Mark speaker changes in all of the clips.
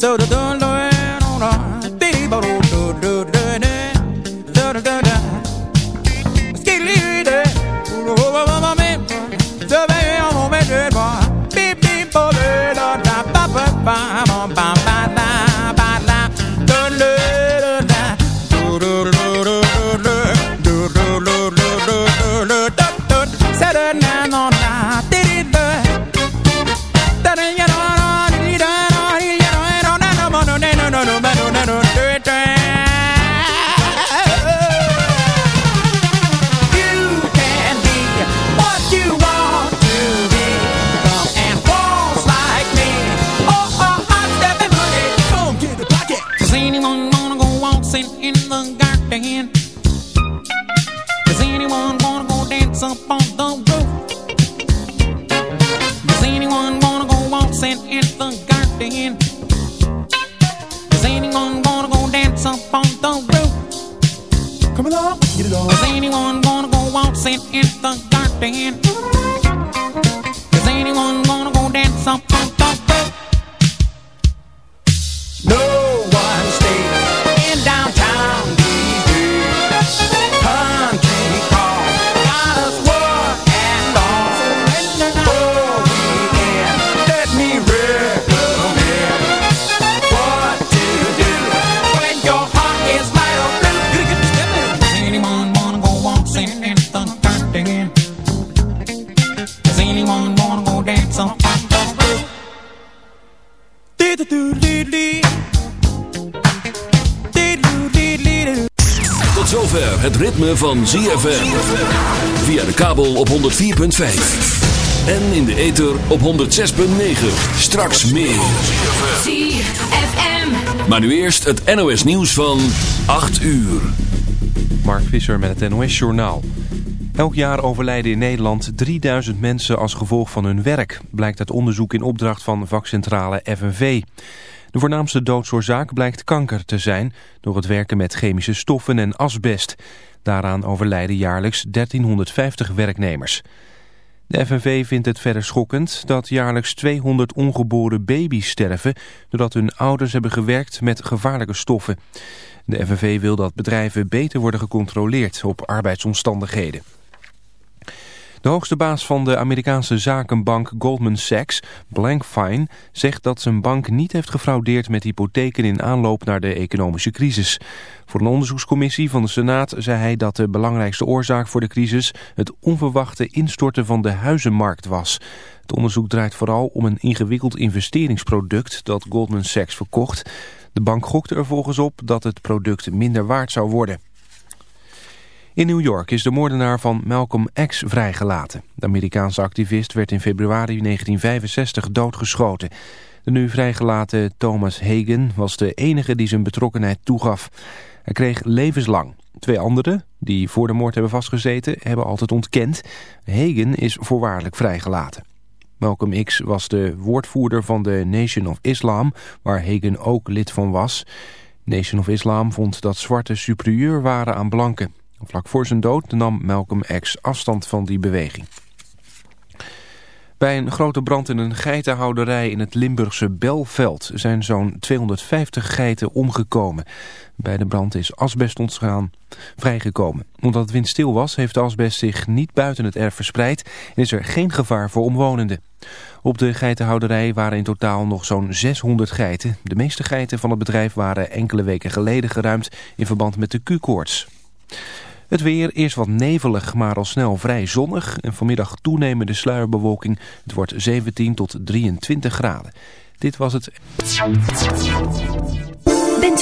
Speaker 1: So the door, Lord. Van ZFM. Via de kabel op 104.5. En in de ether op 106.9. Straks meer. ZFM. Maar nu eerst het NOS nieuws van 8 uur.
Speaker 2: Mark Visser met het NOS Journaal. Elk jaar overlijden in Nederland 3000 mensen als gevolg van hun werk. Blijkt uit onderzoek in opdracht van vakcentrale FNV. De voornaamste doodsoorzaak blijkt kanker te zijn... door het werken met chemische stoffen en asbest... Daaraan overlijden jaarlijks 1350 werknemers. De FNV vindt het verder schokkend dat jaarlijks 200 ongeboren baby's sterven... doordat hun ouders hebben gewerkt met gevaarlijke stoffen. De FNV wil dat bedrijven beter worden gecontroleerd op arbeidsomstandigheden. De hoogste baas van de Amerikaanse zakenbank Goldman Sachs, Blankfein, zegt dat zijn bank niet heeft gefraudeerd met hypotheken in aanloop naar de economische crisis. Voor een onderzoekscommissie van de Senaat zei hij dat de belangrijkste oorzaak voor de crisis het onverwachte instorten van de huizenmarkt was. Het onderzoek draait vooral om een ingewikkeld investeringsproduct dat Goldman Sachs verkocht. De bank gokte er volgens op dat het product minder waard zou worden. In New York is de moordenaar van Malcolm X vrijgelaten. De Amerikaanse activist werd in februari 1965 doodgeschoten. De nu vrijgelaten Thomas Hagen was de enige die zijn betrokkenheid toegaf. Hij kreeg levenslang. Twee anderen, die voor de moord hebben vastgezeten, hebben altijd ontkend. Hagen is voorwaardelijk vrijgelaten. Malcolm X was de woordvoerder van de Nation of Islam, waar Hagen ook lid van was. Nation of Islam vond dat zwarte superieur waren aan blanken. Vlak voor zijn dood nam Malcolm X afstand van die beweging. Bij een grote brand in een geitenhouderij in het Limburgse Belveld zijn zo'n 250 geiten omgekomen. Bij de brand is asbest ontstaan vrijgekomen. Omdat het windstil was, heeft de asbest zich niet buiten het erf verspreid en is er geen gevaar voor omwonenden. Op de geitenhouderij waren in totaal nog zo'n 600 geiten. De meeste geiten van het bedrijf waren enkele weken geleden geruimd in verband met de Q-koorts. Het weer, eerst wat nevelig, maar al snel vrij zonnig. En vanmiddag toenemende sluierbewolking. Het wordt 17 tot 23 graden. Dit was het...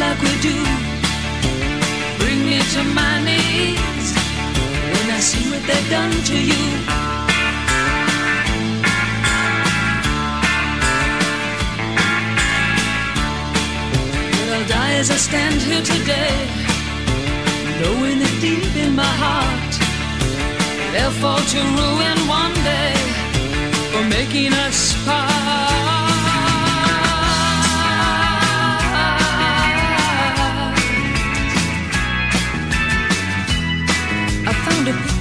Speaker 3: like we do. Bring me to my knees when I see what they've done to you. But I'll die as I stand here today, knowing that deep in my heart they'll fall to ruin one day for making us part.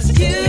Speaker 4: is you.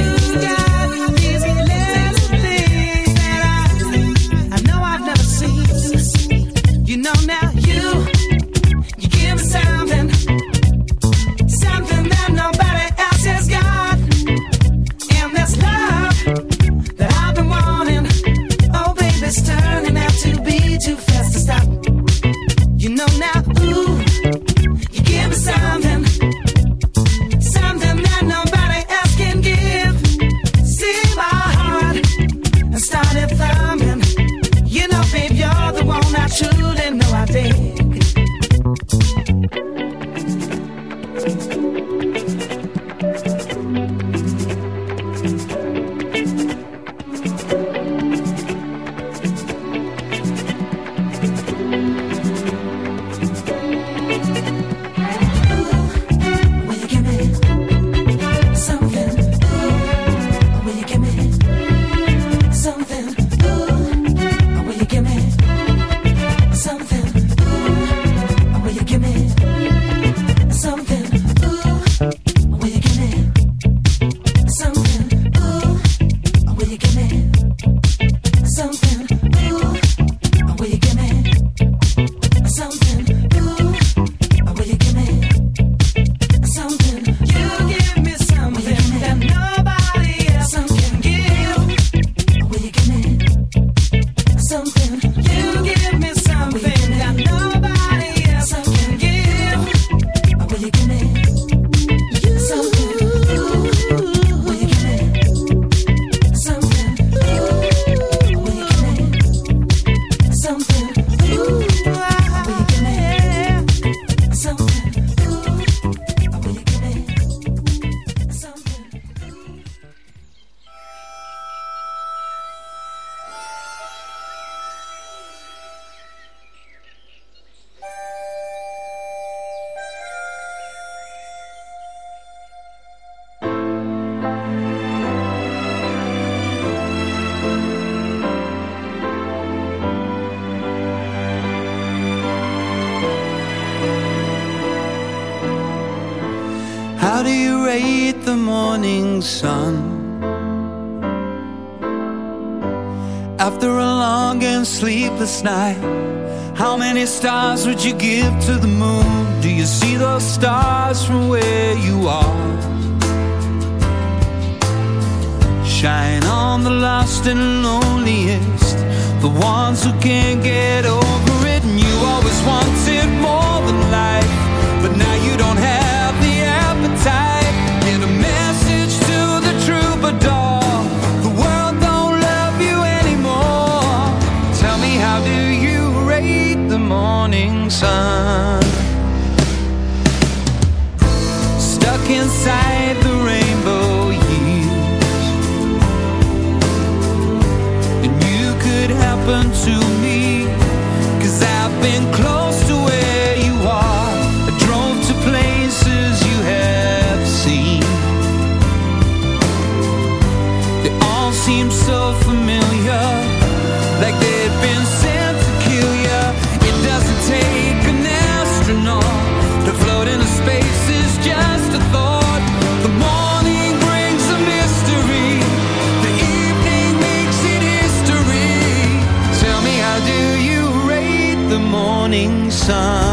Speaker 5: sun. After a long and sleepless night, how many stars would you give to the moon? Do you see those stars from where you are? Shine on the lost and loneliest, the ones who can't get over it, and you always wanted more than life. sun. Stuck inside morning sun.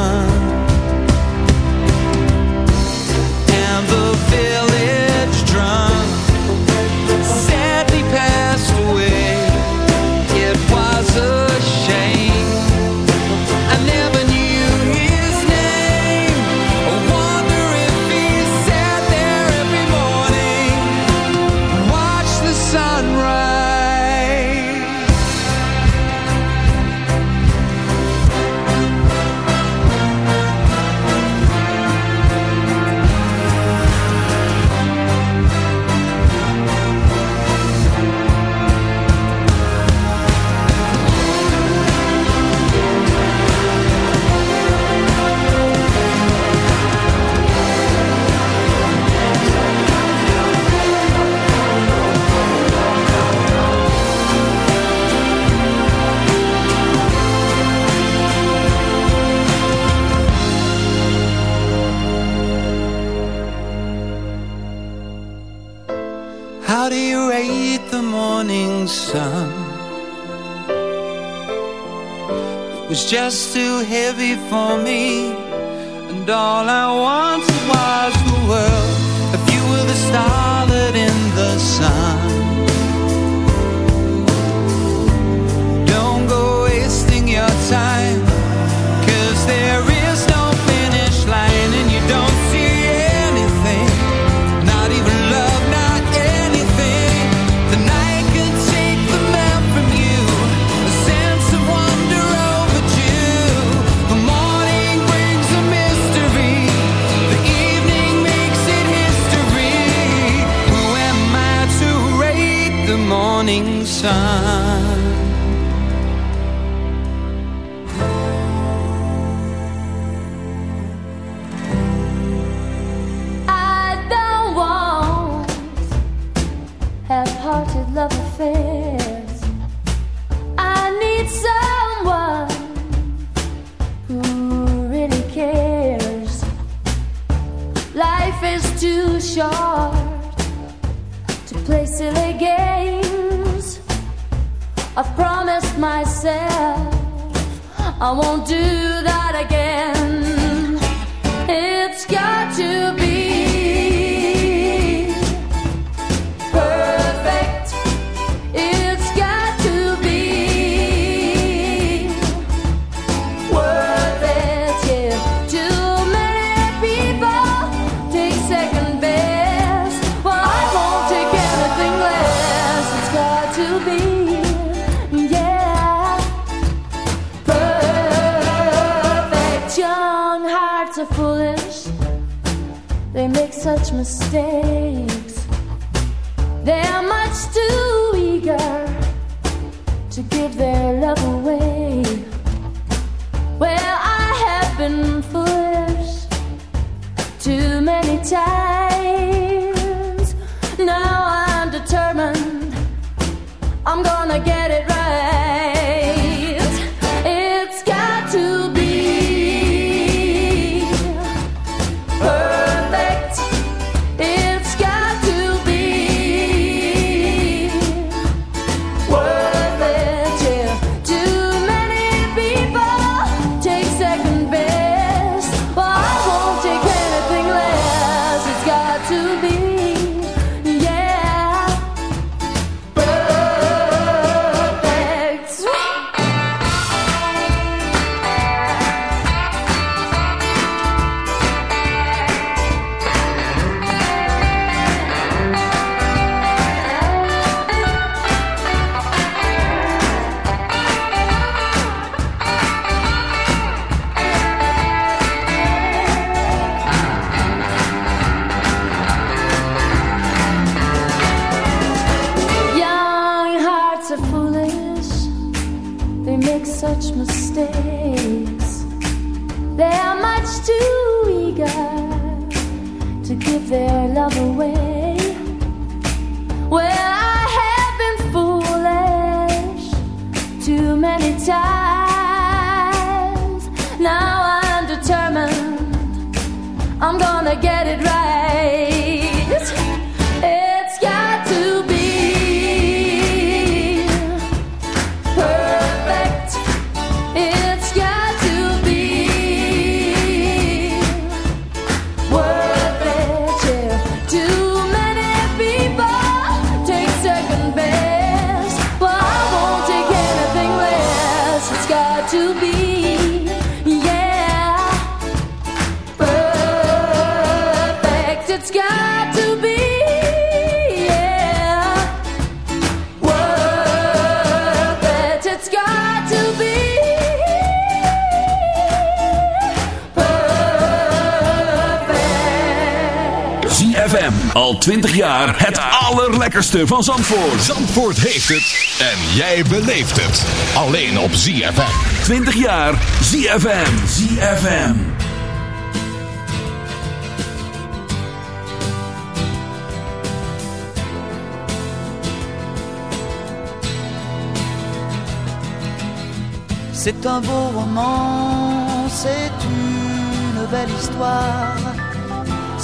Speaker 5: just too heavy for me. sun.
Speaker 6: ZFM. Al 20 jaar het allerlekkerste van Zandvoort.
Speaker 7: Zandvoort heeft het en jij beleeft het. Alleen op ZFM.
Speaker 6: 20 jaar ZFM. ZFM.
Speaker 8: C'est un beau roman, c'est une belle histoire,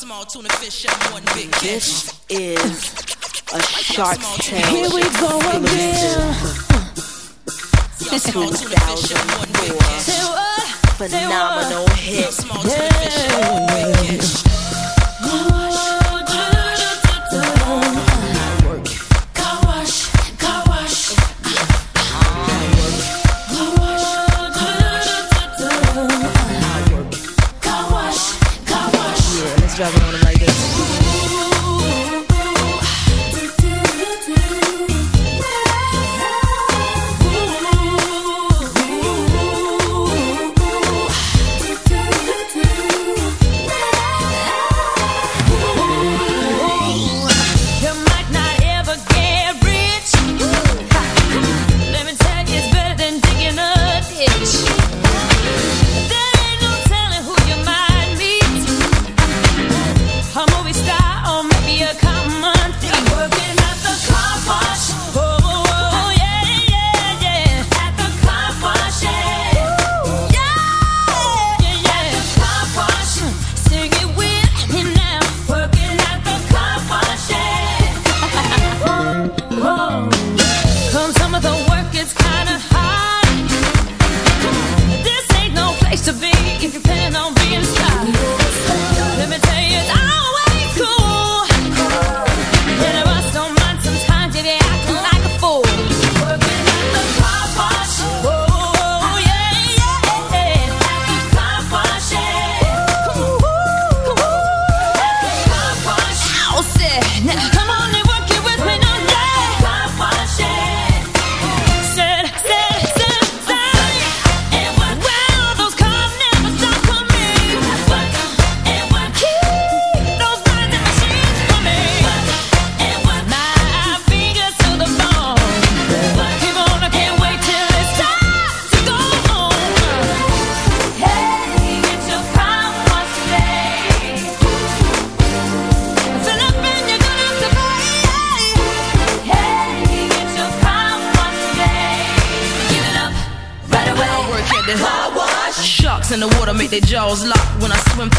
Speaker 9: small tuna fish and one big
Speaker 10: This is a Shark Tank.
Speaker 9: Here we go again.
Speaker 10: Two thousand four phenomenal hit.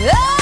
Speaker 11: 으아!